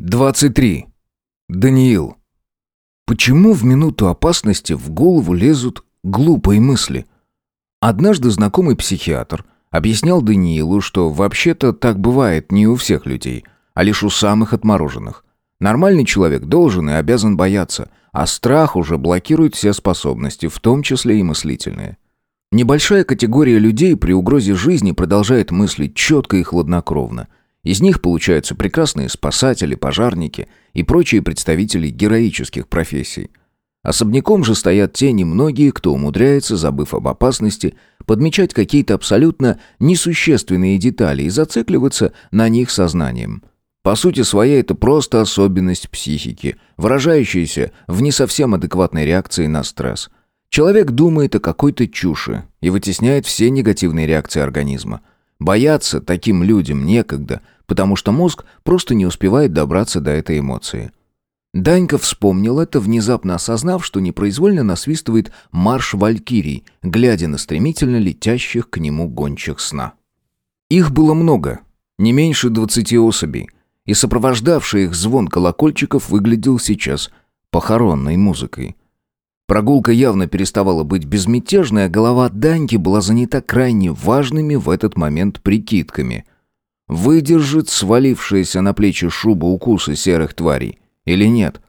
23. Даниил. Почему в минуту опасности в голову лезут глупые мысли? Однажды знакомый психиатр объяснял Даниилу, что вообще-то так бывает не у всех людей, а лишь у самых отмороженных. Нормальный человек должен и обязан бояться, а страх уже блокирует все способности, в том числе и мыслительные. Небольшая категория людей при угрозе жизни продолжает мыслить четко и хладнокровно – из них получаются прекрасные спасатели, пожарники и прочие представители героических профессий. Особняком же стоят те немногие, кто умудряется, забыв об опасности, подмечать какие-то абсолютно несущественные детали и зацикливаться на них сознанием. По сути своей это просто особенность психики, выражающаяся в не совсем адекватной реакции на стресс. Человек думает о какой-то чуши и вытесняет все негативные реакции организма – Бояться таким людям некогда, потому что мозг просто не успевает добраться до этой эмоции. Данька вспомнил это, внезапно осознав, что непроизвольно насвистывает марш валькирий, глядя на стремительно летящих к нему гончих сна. Их было много, не меньше двадцати особей, и сопровождавший их звон колокольчиков выглядел сейчас похоронной музыкой. Прогулка явно переставала быть безмятежной, а голова Даньки была занята крайне важными в этот момент прикидками. Выдержит свалившаяся на плечи шуба укусы серых тварей или нет?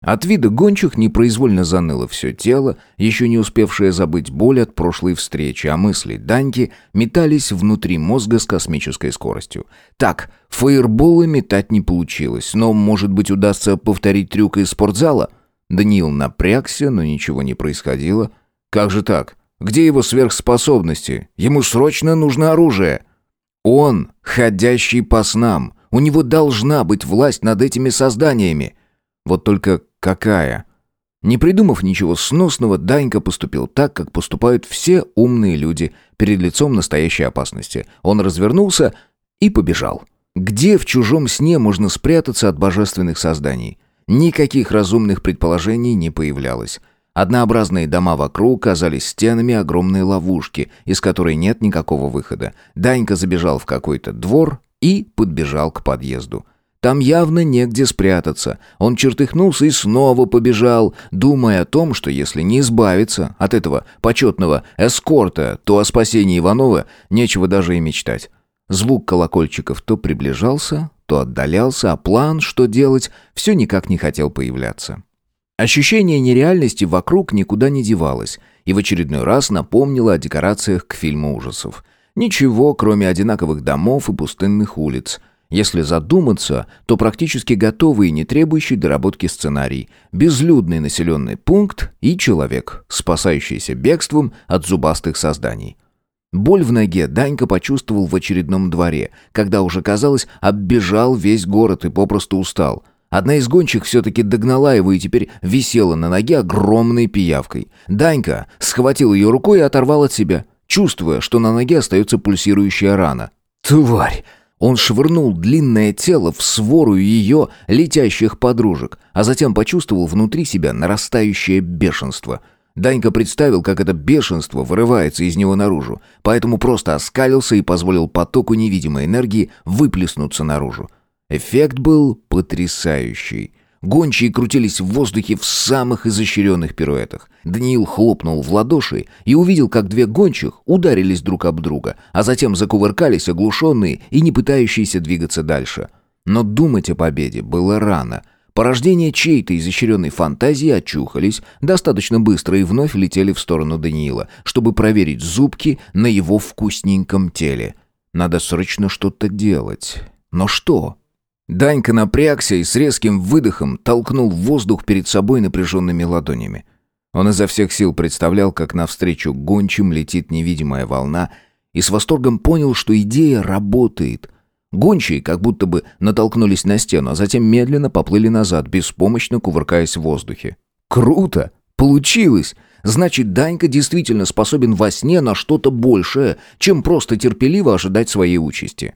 От вида гончих непроизвольно заныло все тело, еще не успевшее забыть боль от прошлой встречи, а мысли Даньки метались внутри мозга с космической скоростью. Так, фаерболы метать не получилось, но, может быть, удастся повторить трюк из спортзала – Даниил напрягся, но ничего не происходило. Как же так? Где его сверхспособности? Ему срочно нужно оружие. Он ходящий по снам. У него должна быть власть над этими созданиями. Вот только какая? Не придумав ничего сносного, Данька поступил так, как поступают все умные люди перед лицом настоящей опасности. Он развернулся и побежал. Где в чужом сне можно спрятаться от божественных созданий? Никаких разумных предположений не появлялось. Однообразные дома вокруг казались стенами огромной ловушки, из которой нет никакого выхода. Данька забежал в какой-то двор и подбежал к подъезду. Там явно негде спрятаться. Он чертыхнулся и снова побежал, думая о том, что если не избавиться от этого почетного эскорта, то о спасении Иванова нечего даже и мечтать. Звук колокольчиков то приближался, то отдалялся, а план, что делать, все никак не хотел появляться. Ощущение нереальности вокруг никуда не девалось, и в очередной раз напомнило о декорациях к фильму ужасов. Ничего, кроме одинаковых домов и пустынных улиц. Если задуматься, то практически готовый и не требующий доработки сценарий. Безлюдный населенный пункт и человек, спасающийся бегством от зубастых созданий. Боль в ноге Данька почувствовал в очередном дворе, когда уже, казалось, оббежал весь город и попросту устал. Одна из гончих все-таки догнала его и теперь висела на ноге огромной пиявкой. Данька схватил ее рукой и оторвал от себя, чувствуя, что на ноге остается пульсирующая рана. «Тварь!» Он швырнул длинное тело в свору ее летящих подружек, а затем почувствовал внутри себя нарастающее бешенство – Данька представил, как это бешенство вырывается из него наружу, поэтому просто оскалился и позволил потоку невидимой энергии выплеснуться наружу. Эффект был потрясающий. Гончие крутились в воздухе в самых изощренных пируэтах. Даниил хлопнул в ладоши и увидел, как две гончих ударились друг об друга, а затем закувыркались оглушенные и не пытающиеся двигаться дальше. Но думать о победе было рано — Порождение чьей-то изощренной фантазии очухались достаточно быстро и вновь летели в сторону Даниила, чтобы проверить зубки на его вкусненьком теле. Надо срочно что-то делать. Но что? Данька напрягся и с резким выдохом толкнул воздух перед собой напряженными ладонями. Он изо всех сил представлял, как навстречу гончим летит невидимая волна, и с восторгом понял, что идея работает — Гончие как будто бы натолкнулись на стену, а затем медленно поплыли назад, беспомощно кувыркаясь в воздухе. «Круто! Получилось! Значит, Данька действительно способен во сне на что-то большее, чем просто терпеливо ожидать своей участи».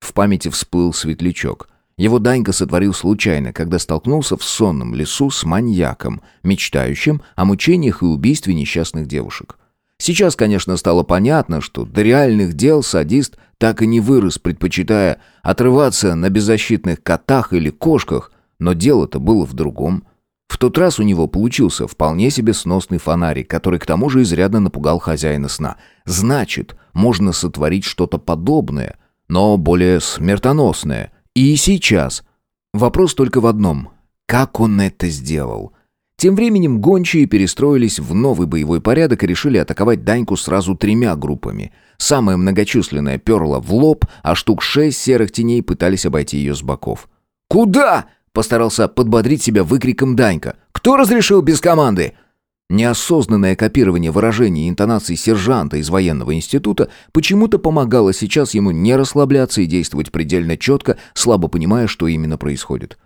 В памяти всплыл светлячок. Его Данька сотворил случайно, когда столкнулся в сонном лесу с маньяком, мечтающим о мучениях и убийстве несчастных девушек. Сейчас, конечно, стало понятно, что до реальных дел садист так и не вырос, предпочитая отрываться на беззащитных котах или кошках, но дело-то было в другом. В тот раз у него получился вполне себе сносный фонарик, который к тому же изрядно напугал хозяина сна. Значит, можно сотворить что-то подобное, но более смертоносное. И сейчас. Вопрос только в одном. Как он это сделал? Тем временем гончие перестроились в новый боевой порядок и решили атаковать Даньку сразу тремя группами. Самая многочисленная перла в лоб, а штук шесть серых теней пытались обойти ее с боков. «Куда?» – постарался подбодрить себя выкриком Данька. «Кто разрешил без команды?» Неосознанное копирование выражений и интонаций сержанта из военного института почему-то помогало сейчас ему не расслабляться и действовать предельно четко, слабо понимая, что именно происходит.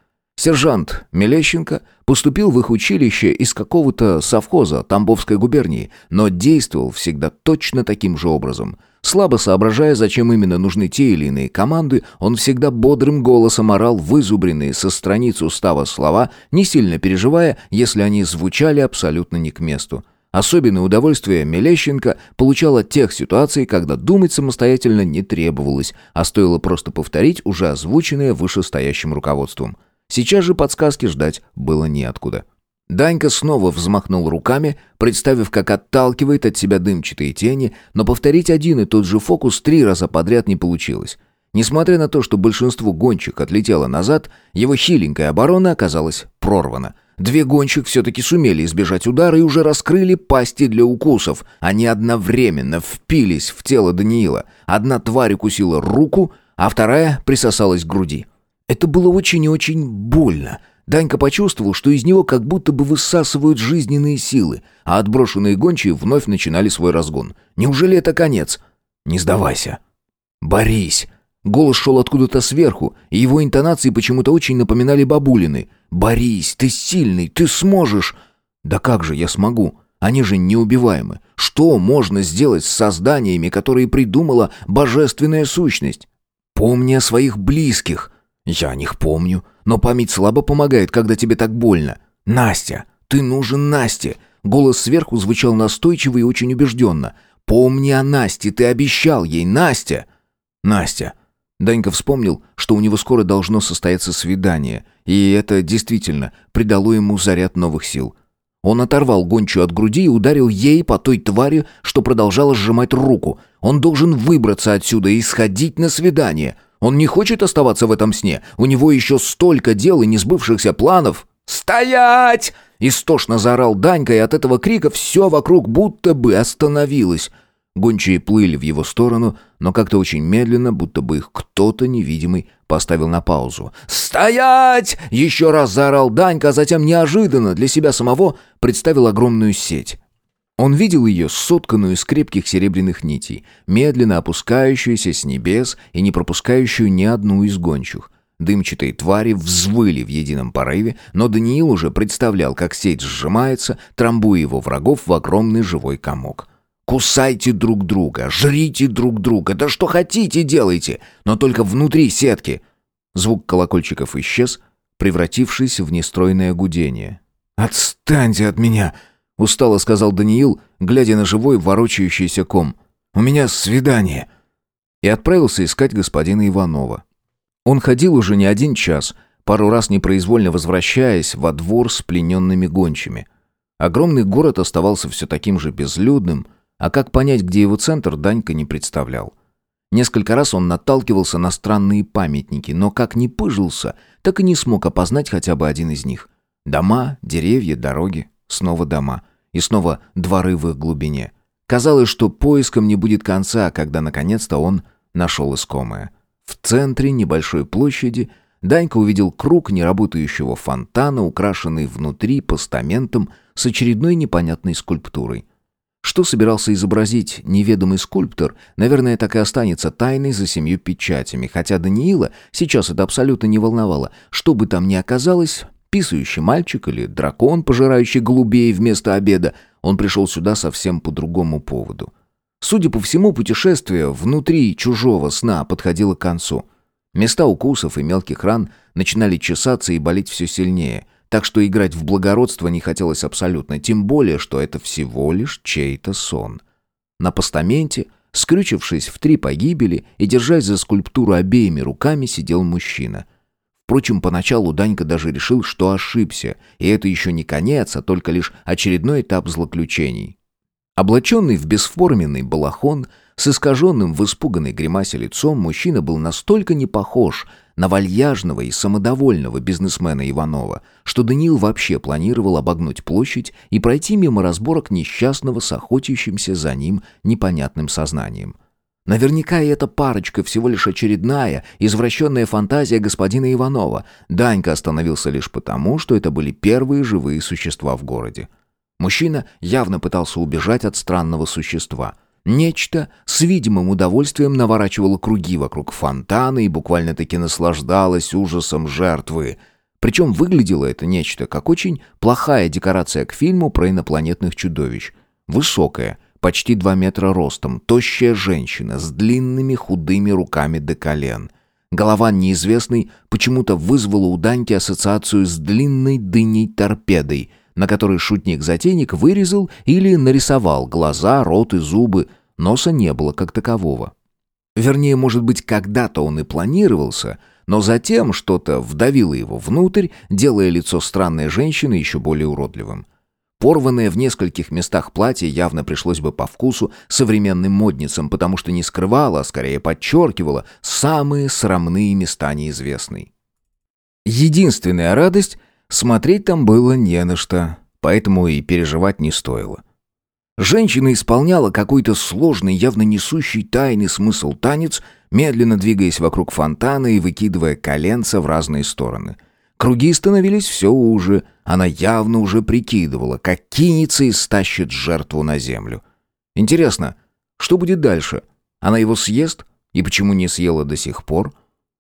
Сержант Мелещенко поступил в их училище из какого-то совхоза Тамбовской губернии, но действовал всегда точно таким же образом. Слабо соображая, зачем именно нужны те или иные команды, он всегда бодрым голосом орал вызубренные со страниц устава слова, не сильно переживая, если они звучали абсолютно не к месту. Особенное удовольствие Мелещенко получал от тех ситуаций, когда думать самостоятельно не требовалось, а стоило просто повторить уже озвученное вышестоящим руководством – Сейчас же подсказки ждать было неоткуда. Данька снова взмахнул руками, представив, как отталкивает от себя дымчатые тени, но повторить один и тот же фокус три раза подряд не получилось. Несмотря на то, что большинство гонщик отлетело назад, его хиленькая оборона оказалась прорвана. Две гонщик все-таки сумели избежать удара и уже раскрыли пасти для укусов. Они одновременно впились в тело Даниила. Одна тварь укусила руку, а вторая присосалась к груди. Это было очень и очень больно. Данька почувствовал, что из него как будто бы высасывают жизненные силы, а отброшенные гончие вновь начинали свой разгон. Неужели это конец? Не сдавайся. Борись. Голос шел откуда-то сверху, и его интонации почему-то очень напоминали бабулины. «Борись, ты сильный, ты сможешь!» «Да как же я смогу? Они же неубиваемы. Что можно сделать с созданиями, которые придумала божественная сущность? Помни о своих близких!» Я о них помню, но память слабо помогает, когда тебе так больно. Настя, ты нужен Насте. Голос сверху звучал настойчиво и очень убежденно. Помни о Насте, ты обещал ей, Настя. Настя. Данька вспомнил, что у него скоро должно состояться свидание, и это действительно придало ему заряд новых сил. Он оторвал гончую от груди и ударил ей по той твари, что продолжала сжимать руку. Он должен выбраться отсюда и сходить на свидание — он не хочет оставаться в этом сне. У него еще столько дел и несбывшихся планов. «Стоять!» Истошно заорал Данька, и от этого крика все вокруг будто бы остановилось. Гончие плыли в его сторону, но как-то очень медленно, будто бы их кто-то невидимый поставил на паузу. «Стоять!» — еще раз заорал Данька, а затем неожиданно для себя самого представил огромную сеть. Он видел ее, сотканную из крепких серебряных нитей, медленно опускающуюся с небес и не пропускающую ни одну из гончих. Дымчатые твари взвыли в едином порыве, но Даниил уже представлял, как сеть сжимается, трамбуя его врагов в огромный живой комок. «Кусайте друг друга, жрите друг друга, да что хотите делайте, но только внутри сетки!» Звук колокольчиков исчез, превратившись в нестройное гудение. «Отстаньте от меня!» Устало сказал Даниил, глядя на живой ворочающийся ком. «У меня свидание!» И отправился искать господина Иванова. Он ходил уже не один час, пару раз непроизвольно возвращаясь во двор с плененными гончими. Огромный город оставался все таким же безлюдным, а как понять, где его центр, Данька не представлял. Несколько раз он наталкивался на странные памятники, но как ни пыжился, так и не смог опознать хотя бы один из них. Дома, деревья, дороги, снова дома. И снова дворы в их глубине. Казалось, что поиском не будет конца, когда наконец-то он нашел искомое. В центре небольшой площади Данька увидел круг неработающего фонтана, украшенный внутри постаментом с очередной непонятной скульптурой. Что собирался изобразить неведомый скульптор, наверное, так и останется тайной за семью печатями, хотя Даниила сейчас это абсолютно не волновало. Что бы там ни оказалось, Писающий мальчик или дракон, пожирающий голубей вместо обеда, он пришел сюда совсем по другому поводу. Судя по всему, путешествие внутри чужого сна подходило к концу. Места укусов и мелких ран начинали чесаться и болеть все сильнее, так что играть в благородство не хотелось абсолютно, тем более, что это всего лишь чей-то сон. на постаменте, скрючившись в три погибели и держась за скульптуру обеими руками, сидел мужчина. Впрочем, поначалу Данька даже решил, что ошибся, и это еще не конец, а только лишь очередной этап злоключений. Облаченный в бесформенный балахон, с искаженным в испуганной гримасе лицом, мужчина был настолько не похож на вальяжного и самодовольного бизнесмена Иванова, что Даниил вообще планировал обогнуть площадь и пройти мимо разборок несчастного с охотящимся за ним непонятным сознанием. Наверняка и эта парочка всего лишь очередная, извращенная фантазия господина Иванова. Данька остановился лишь потому, что это были первые живые существа в городе. Мужчина явно пытался убежать от странного существа. Нечто с видимым удовольствием наворачивало круги вокруг фонтана и буквально-таки наслаждалось ужасом жертвы. Причем выглядело это нечто как очень плохая декорация к фильму про инопланетных чудовищ. Высокая, почти два метра ростом, тощая женщина с длинными худыми руками до колен. Голова неизвестной почему-то вызвала у Даньки ассоциацию с длинной дыней-торпедой — на которой шутник-затейник вырезал или нарисовал глаза, рот и зубы, носа не было как такового. Вернее, может быть, когда-то он и планировался, но затем что-то вдавило его внутрь, делая лицо странной женщины еще более уродливым. Порванное в нескольких местах платье явно пришлось бы по вкусу современным модницам, потому что не скрывало, а скорее подчеркивало самые срамные места неизвестной. Единственная радость — Смотреть там было не на что, поэтому и переживать не стоило. Женщина исполняла какой-то сложный, явно несущий тайный смысл танец, медленно двигаясь вокруг фонтана и выкидывая коленца в разные стороны. Круги становились все уже, она явно уже прикидывала, как кинется и стащит жертву на землю. Интересно, что будет дальше? Она его съест? И почему не съела до сих пор?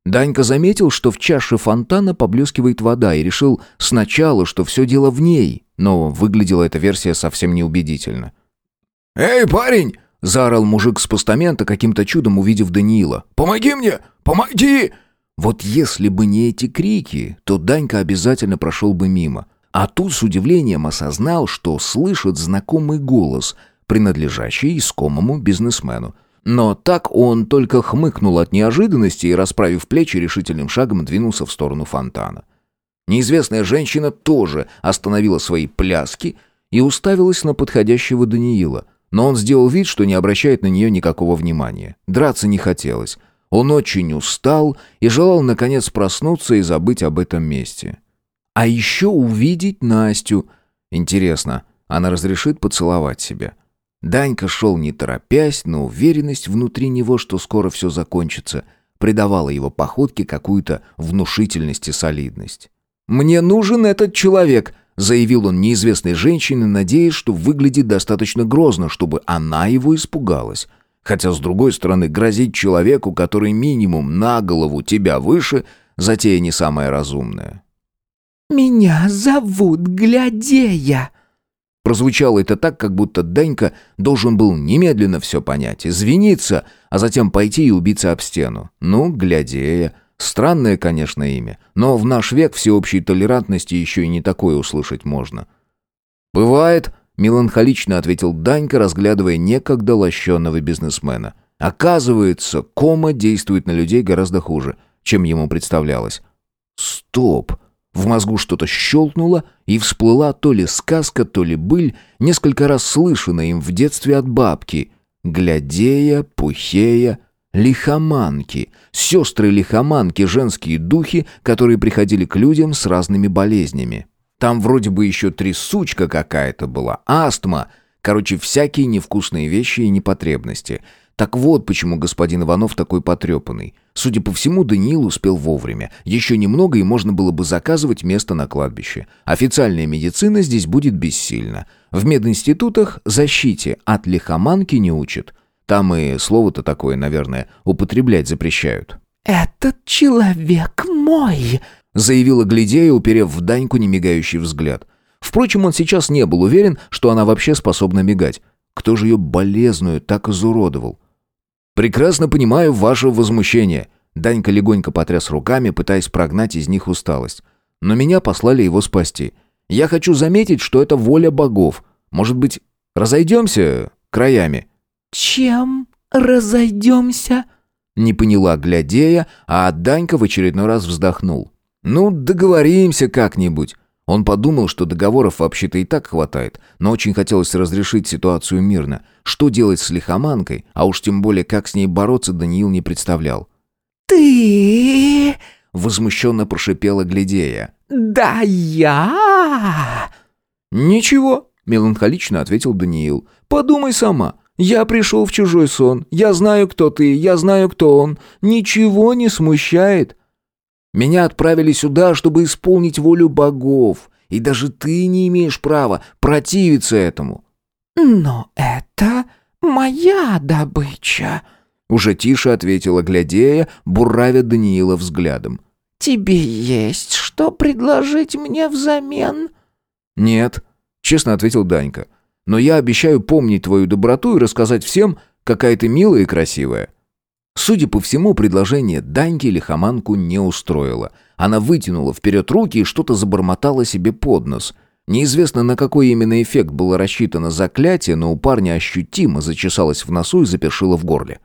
Данька заметил, что в чаше фонтана поблескивает вода, и решил сначала, что все дело в ней, но выглядела эта версия совсем неубедительно. «Эй, парень!» — заорал мужик с постамента, каким-то чудом увидев Даниила. «Помоги мне! Помоги!» Вот если бы не эти крики, то Данька обязательно прошел бы мимо. А тут с удивлением осознал, что слышит знакомый голос, принадлежащий искомому бизнесмену. Но так он только хмыкнул от неожиданности и, расправив плечи, решительным шагом двинулся в сторону фонтана. Неизвестная женщина тоже остановила свои пляски и уставилась на подходящего Даниила, но он сделал вид, что не обращает на нее никакого внимания. Драться не хотелось. Он очень устал и желал, наконец, проснуться и забыть об этом месте. А еще увидеть Настю. Интересно, она разрешит поцеловать себя? Данька шел не торопясь, но уверенность внутри него, что скоро все закончится, придавала его походке какую-то внушительность и солидность. «Мне нужен этот человек», — заявил он неизвестной женщине, надеясь, что выглядит достаточно грозно, чтобы она его испугалась. Хотя, с другой стороны, грозить человеку, который минимум на голову тебя выше, затея не самая разумная. «Меня зовут Глядея», Прозвучало это так, как будто Данька должен был немедленно все понять, извиниться, а затем пойти и убиться об стену. Ну, глядея. Странное, конечно, имя, но в наш век всеобщей толерантности еще и не такое услышать можно. «Бывает», — меланхолично ответил Данька, разглядывая некогда лощенного бизнесмена. «Оказывается, кома действует на людей гораздо хуже, чем ему представлялось». «Стоп!» В мозгу что-то щелкнуло, и всплыла то ли сказка, то ли быль, несколько раз слышанная им в детстве от бабки. Глядея, пухея, лихоманки. Сестры-лихоманки, женские духи, которые приходили к людям с разными болезнями. Там вроде бы еще трясучка какая-то была, астма. Короче, всякие невкусные вещи и непотребности — так вот, почему господин Иванов такой потрепанный. Судя по всему, Даниил успел вовремя. Еще немного, и можно было бы заказывать место на кладбище. Официальная медицина здесь будет бессильна. В мединститутах защите от лихоманки не учат. Там и слово-то такое, наверное, употреблять запрещают. «Этот человек мой!» Заявила Глядея, уперев в Даньку немигающий взгляд. Впрочем, он сейчас не был уверен, что она вообще способна мигать. Кто же ее болезную так изуродовал? «Прекрасно понимаю ваше возмущение». Данька легонько потряс руками, пытаясь прогнать из них усталость. «Но меня послали его спасти. Я хочу заметить, что это воля богов. Может быть, разойдемся краями?» чем разойдемся?» Не поняла, глядея, а Данька в очередной раз вздохнул. «Ну, договоримся как-нибудь». Он подумал, что договоров вообще-то и так хватает, но очень хотелось разрешить ситуацию мирно. Что делать с лихоманкой, а уж тем более как с ней бороться, Даниил не представлял. «Ты...» — возмущенно прошипела Глядея. «Да я...» «Ничего», — меланхолично ответил Даниил. «Подумай сама. Я пришел в чужой сон. Я знаю, кто ты, я знаю, кто он. Ничего не смущает. Меня отправили сюда, чтобы исполнить волю богов, и даже ты не имеешь права противиться этому». «Но это моя добыча», — уже тише ответила Глядея, буравя Даниила взглядом. «Тебе есть что предложить мне взамен?» «Нет», — честно ответил Данька. «Но я обещаю помнить твою доброту и рассказать всем, какая ты милая и красивая». Судя по всему, предложение Даньки лихоманку не устроило. Она вытянула вперед руки и что-то забормотала себе под нос. Неизвестно, на какой именно эффект было рассчитано заклятие, но у парня ощутимо зачесалось в носу и запершило в горле.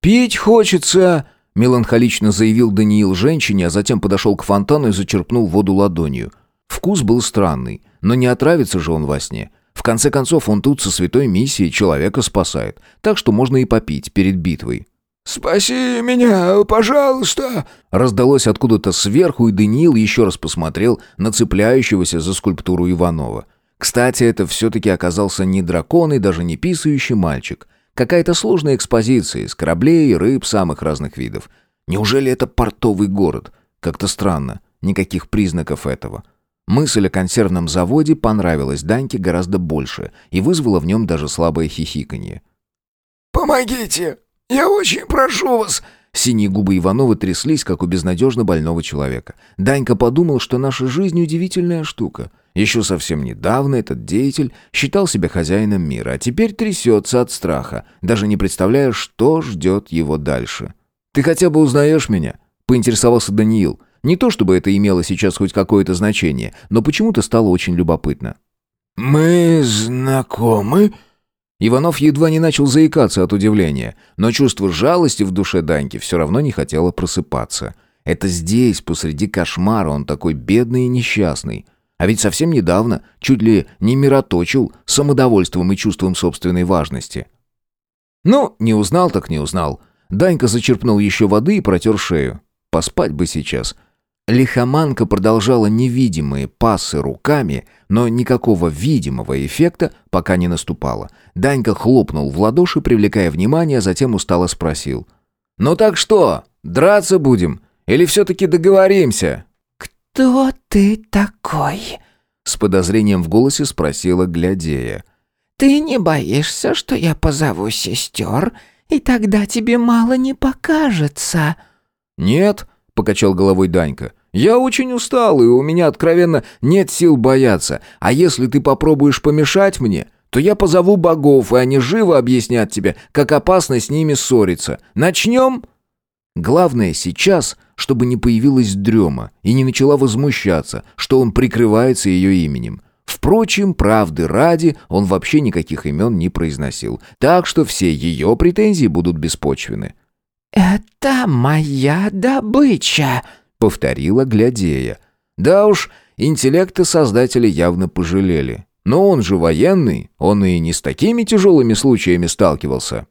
«Пить хочется!» — меланхолично заявил Даниил женщине, а затем подошел к фонтану и зачерпнул воду ладонью. Вкус был странный, но не отравится же он во сне. В конце концов, он тут со святой миссией человека спасает, так что можно и попить перед битвой. «Спаси меня, пожалуйста!» Раздалось откуда-то сверху, и Даниил еще раз посмотрел на цепляющегося за скульптуру Иванова. Кстати, это все-таки оказался не дракон и даже не писающий мальчик. Какая-то сложная экспозиция из кораблей и рыб самых разных видов. Неужели это портовый город? Как-то странно. Никаких признаков этого. Мысль о консервном заводе понравилась Даньке гораздо больше и вызвала в нем даже слабое хихиканье. «Помогите! «Я очень прошу вас!» Синие губы Иванова тряслись, как у безнадежно больного человека. Данька подумал, что наша жизнь удивительная штука. Еще совсем недавно этот деятель считал себя хозяином мира, а теперь трясется от страха, даже не представляя, что ждет его дальше. «Ты хотя бы узнаешь меня?» — поинтересовался Даниил. Не то чтобы это имело сейчас хоть какое-то значение, но почему-то стало очень любопытно. «Мы знакомы?» Иванов едва не начал заикаться от удивления, но чувство жалости в душе Даньки все равно не хотело просыпаться. Это здесь, посреди кошмара, он такой бедный и несчастный. А ведь совсем недавно чуть ли не мироточил самодовольством и чувством собственной важности. Ну, не узнал так не узнал. Данька зачерпнул еще воды и протер шею. Поспать бы сейчас. Лихоманка продолжала невидимые пасы руками, но никакого видимого эффекта пока не наступало. Данька хлопнул в ладоши, привлекая внимание, а затем устало спросил. «Ну так что, драться будем? Или все-таки договоримся?» «Кто ты такой?» С подозрением в голосе спросила Глядея. «Ты не боишься, что я позову сестер, и тогда тебе мало не покажется?» «Нет», — покачал головой Данька. «Я очень устал, и у меня, откровенно, нет сил бояться. А если ты попробуешь помешать мне, то я позову богов, и они живо объяснят тебе, как опасно с ними ссориться. Начнем?» Главное сейчас, чтобы не появилась дрема и не начала возмущаться, что он прикрывается ее именем. Впрочем, правды ради, он вообще никаких имен не произносил, так что все ее претензии будут беспочвены. «Это моя добыча», — повторила Глядея. Да уж, интеллекты создатели явно пожалели. Но он же военный, он и не с такими тяжелыми случаями сталкивался.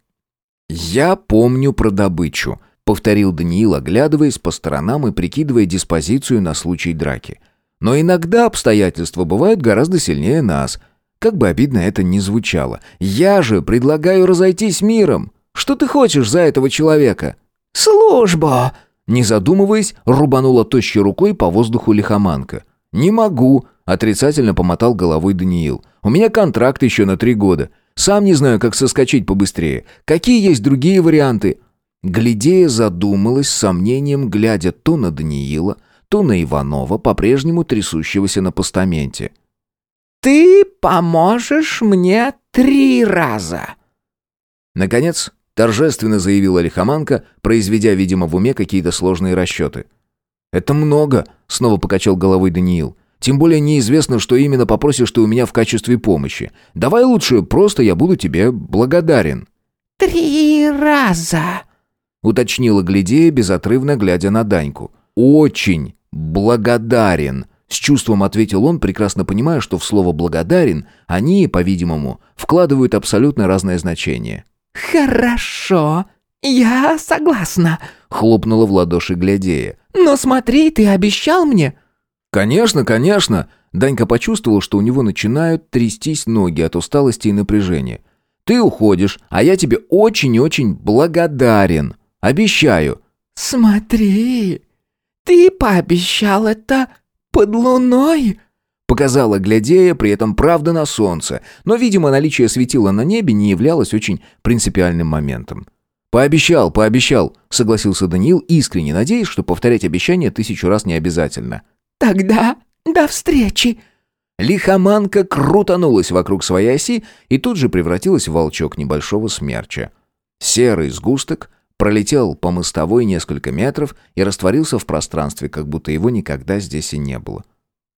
«Я помню про добычу», — повторил Даниил, оглядываясь по сторонам и прикидывая диспозицию на случай драки. «Но иногда обстоятельства бывают гораздо сильнее нас. Как бы обидно это ни звучало. Я же предлагаю разойтись миром. Что ты хочешь за этого человека?» «Службу!» Не задумываясь, рубанула тощей рукой по воздуху лихоманка. «Не могу», — отрицательно помотал головой Даниил. «У меня контракт еще на три года. Сам не знаю, как соскочить побыстрее. Какие есть другие варианты?» Глядея задумалась с сомнением, глядя то на Даниила, то на Иванова, по-прежнему трясущегося на постаменте. «Ты поможешь мне три раза!» Наконец, торжественно заявила лихоманка, произведя, видимо, в уме какие-то сложные расчеты. «Это много», — снова покачал головой Даниил. «Тем более неизвестно, что именно попросишь ты у меня в качестве помощи. Давай лучше просто я буду тебе благодарен». три раза», — уточнила Глядея, безотрывно глядя на Даньку. «Очень благодарен», — с чувством ответил он, прекрасно понимая, что в слово «благодарен» они, по-видимому, вкладывают абсолютно разное значение. «Хорошо, я согласна», — хлопнула в ладоши Глядея. «Но смотри, ты обещал мне...» «Конечно, конечно!» Данька почувствовал, что у него начинают трястись ноги от усталости и напряжения. «Ты уходишь, а я тебе очень-очень благодарен. Обещаю». «Смотри, ты пообещал это под луной?» Показала глядея, при этом правда на солнце, но, видимо, наличие светила на небе не являлось очень принципиальным моментом. «Пообещал, пообещал», — согласился Даниил, искренне надеясь, что повторять обещание тысячу раз не обязательно. «Тогда до встречи!» Лихоманка крутанулась вокруг своей оси и тут же превратилась в волчок небольшого смерча. Серый сгусток пролетел по мостовой несколько метров и растворился в пространстве, как будто его никогда здесь и не было.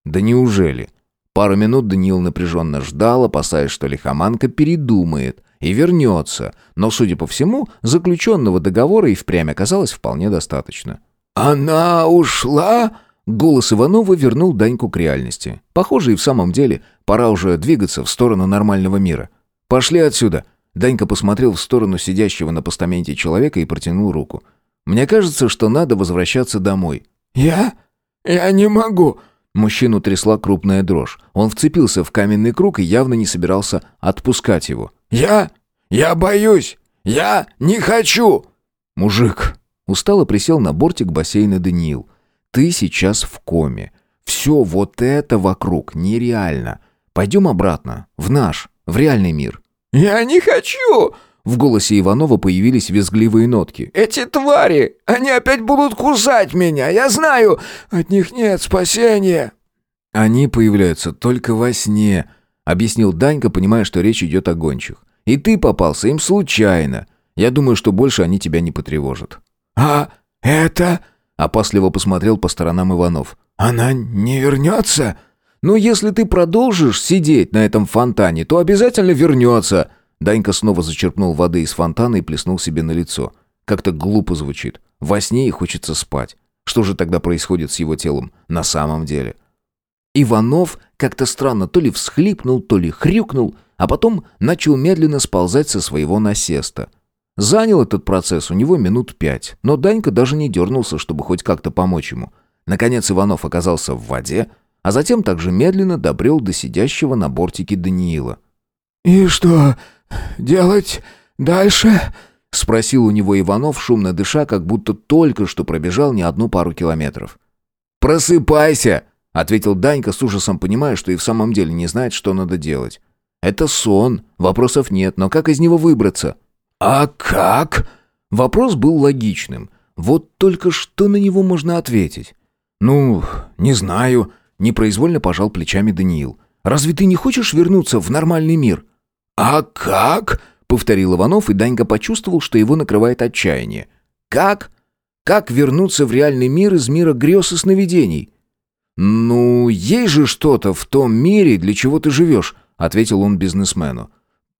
Да неужели? Пару минут Даниил напряженно ждал, опасаясь, что лихоманка передумает и вернется, но, судя по всему, заключенного договора и впрямь оказалось вполне достаточно. «Она ушла?» Голос Иванова вернул Даньку к реальности. Похоже, и в самом деле пора уже двигаться в сторону нормального мира. «Пошли отсюда!» Данька посмотрел в сторону сидящего на постаменте человека и протянул руку. «Мне кажется, что надо возвращаться домой». «Я? Я не могу!» Мужчину трясла крупная дрожь. Он вцепился в каменный круг и явно не собирался отпускать его. «Я? Я боюсь! Я не хочу!» «Мужик!» Устало присел на бортик бассейна Даниил. Ты сейчас в коме. Все вот это вокруг нереально. Пойдем обратно, в наш, в реальный мир». «Я не хочу!» В голосе Иванова появились визгливые нотки. «Эти твари! Они опять будут кусать меня! Я знаю! От них нет спасения!» «Они появляются только во сне», — объяснил Данька, понимая, что речь идет о гончих. «И ты попался им случайно. Я думаю, что больше они тебя не потревожат». «А это...» Опасливо посмотрел по сторонам Иванов. «Она не вернется?» «Ну, если ты продолжишь сидеть на этом фонтане, то обязательно вернется!» Данька снова зачерпнул воды из фонтана и плеснул себе на лицо. Как-то глупо звучит. Во сне и хочется спать. Что же тогда происходит с его телом на самом деле? Иванов как-то странно то ли всхлипнул, то ли хрюкнул, а потом начал медленно сползать со своего насеста – Занял этот процесс у него минут пять, но Данька даже не дернулся, чтобы хоть как-то помочь ему. Наконец Иванов оказался в воде, а затем также медленно добрел до сидящего на бортике Даниила. «И что делать дальше?» — спросил у него Иванов, шумно дыша, как будто только что пробежал не одну пару километров. «Просыпайся!» — ответил Данька с ужасом, понимая, что и в самом деле не знает, что надо делать. «Это сон, вопросов нет, но как из него выбраться?» «А как?» Вопрос был логичным. Вот только что на него можно ответить? «Ну, не знаю», — непроизвольно пожал плечами Даниил. «Разве ты не хочешь вернуться в нормальный мир?» «А как?» — повторил Иванов, и Данька почувствовал, что его накрывает отчаяние. «Как? Как вернуться в реальный мир из мира грез и сновидений?» «Ну, есть же что-то в том мире, для чего ты живешь», — ответил он бизнесмену.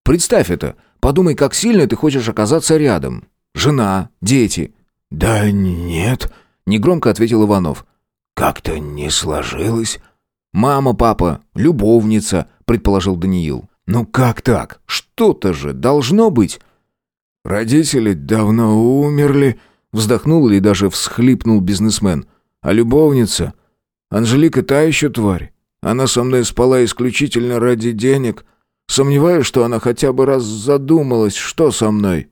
«Представь это. Подумай, как сильно ты хочешь оказаться рядом. Жена, дети». «Да нет», — негромко ответил Иванов. «Как-то не сложилось». «Мама, папа, любовница», — предположил Даниил. «Ну как так? Что-то же должно быть». «Родители давно умерли», — вздохнул или даже всхлипнул бизнесмен. «А любовница? Анжелика та еще тварь. Она со мной спала исключительно ради денег. Сомневаюсь, что она хотя бы раз задумалась, что со мной».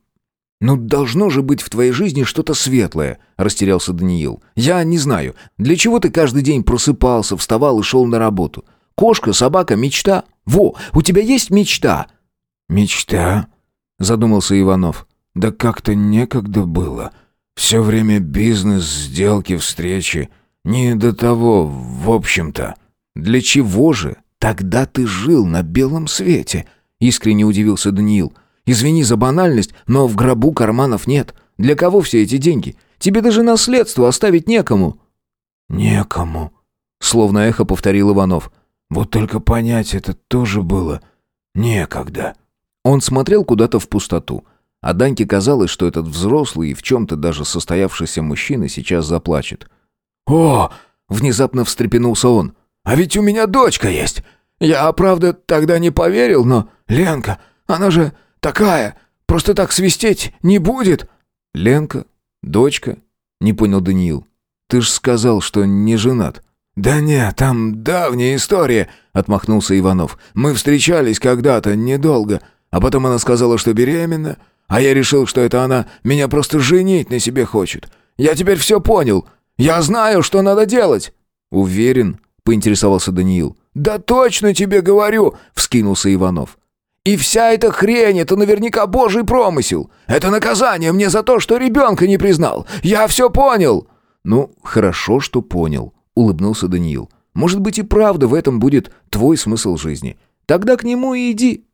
«Ну, должно же быть в твоей жизни что-то светлое», — растерялся Даниил. «Я не знаю, для чего ты каждый день просыпался, вставал и шел на работу? Кошка, собака, мечта? Во, у тебя есть мечта?» «Мечта?» — задумался Иванов. «Да как-то некогда было. Все время бизнес, сделки, встречи. Не до того, в общем-то». «Для чего же «Тогда ты жил на белом свете», — искренне удивился Даниил. «Извини за банальность, но в гробу карманов нет. Для кого все эти деньги? Тебе даже наследство оставить некому». «Некому», — словно эхо повторил Иванов. «Вот только понять это тоже было некогда». Он смотрел куда-то в пустоту. А Даньке казалось, что этот взрослый и в чем-то даже состоявшийся мужчина сейчас заплачет. «О!» — внезапно встрепенулся он. «А ведь у меня дочка есть. Я, правда, тогда не поверил, но... Ленка, она же такая, просто так свистеть не будет». «Ленка? Дочка?» — не понял Даниил. «Ты ж сказал, что не женат». «Да нет, там давняя история», — отмахнулся Иванов. «Мы встречались когда-то, недолго, а потом она сказала, что беременна, а я решил, что это она меня просто женить на себе хочет. Я теперь все понял. Я знаю, что надо делать». «Уверен?» — поинтересовался Даниил. «Да точно тебе говорю!» — вскинулся Иванов. «И вся эта хрень — это наверняка божий промысел. Это наказание мне за то, что ребенка не признал. Я все понял!» «Ну, хорошо, что понял», — улыбнулся Даниил. «Может быть и правда в этом будет твой смысл жизни. Тогда к нему и иди».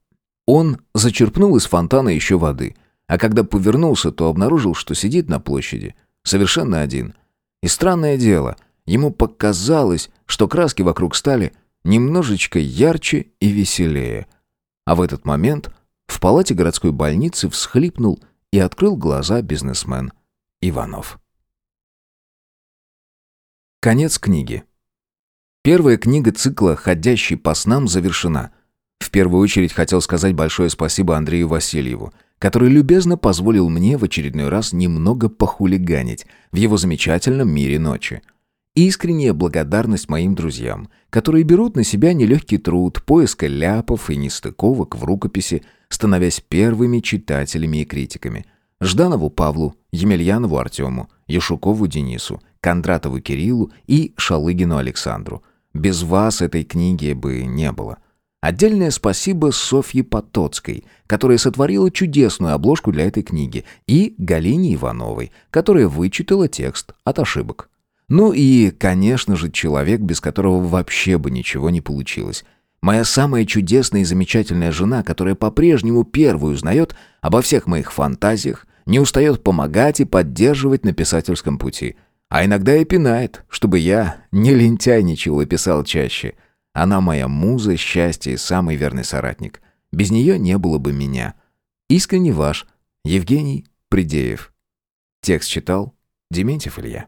Он зачерпнул из фонтана еще воды — а когда повернулся, то обнаружил, что сидит на площади, совершенно один. И странное дело, ему показалось, что краски вокруг стали немножечко ярче и веселее. А в этот момент в палате городской больницы всхлипнул и открыл глаза бизнесмен Иванов. Конец книги. Первая книга цикла «Ходящий по снам» завершена. В первую очередь хотел сказать большое спасибо Андрею Васильеву – который любезно позволил мне в очередной раз немного похулиганить в его замечательном мире ночи. Искренняя благодарность моим друзьям, которые берут на себя нелегкий труд поиска ляпов и нестыковок в рукописи, становясь первыми читателями и критиками. Жданову Павлу, Емельянову Артему, Яшукову Денису, Кондратову Кириллу и Шалыгину Александру. Без вас этой книги бы не было. Отдельное спасибо Софье Потоцкой, которая сотворила чудесную обложку для этой книги, и Галине Ивановой, которая вычитала текст от ошибок. Ну и, конечно же, человек, без которого вообще бы ничего не получилось. Моя самая чудесная и замечательная жена, которая по-прежнему первую узнает обо всех моих фантазиях, не устает помогать и поддерживать на писательском пути. А иногда и пинает, чтобы я не лентяйничал и писал чаще – она моя муза, счастье и самый верный соратник. Без нее не было бы меня. Искренне ваш, Евгений Придеев. Текст читал Дементьев Илья.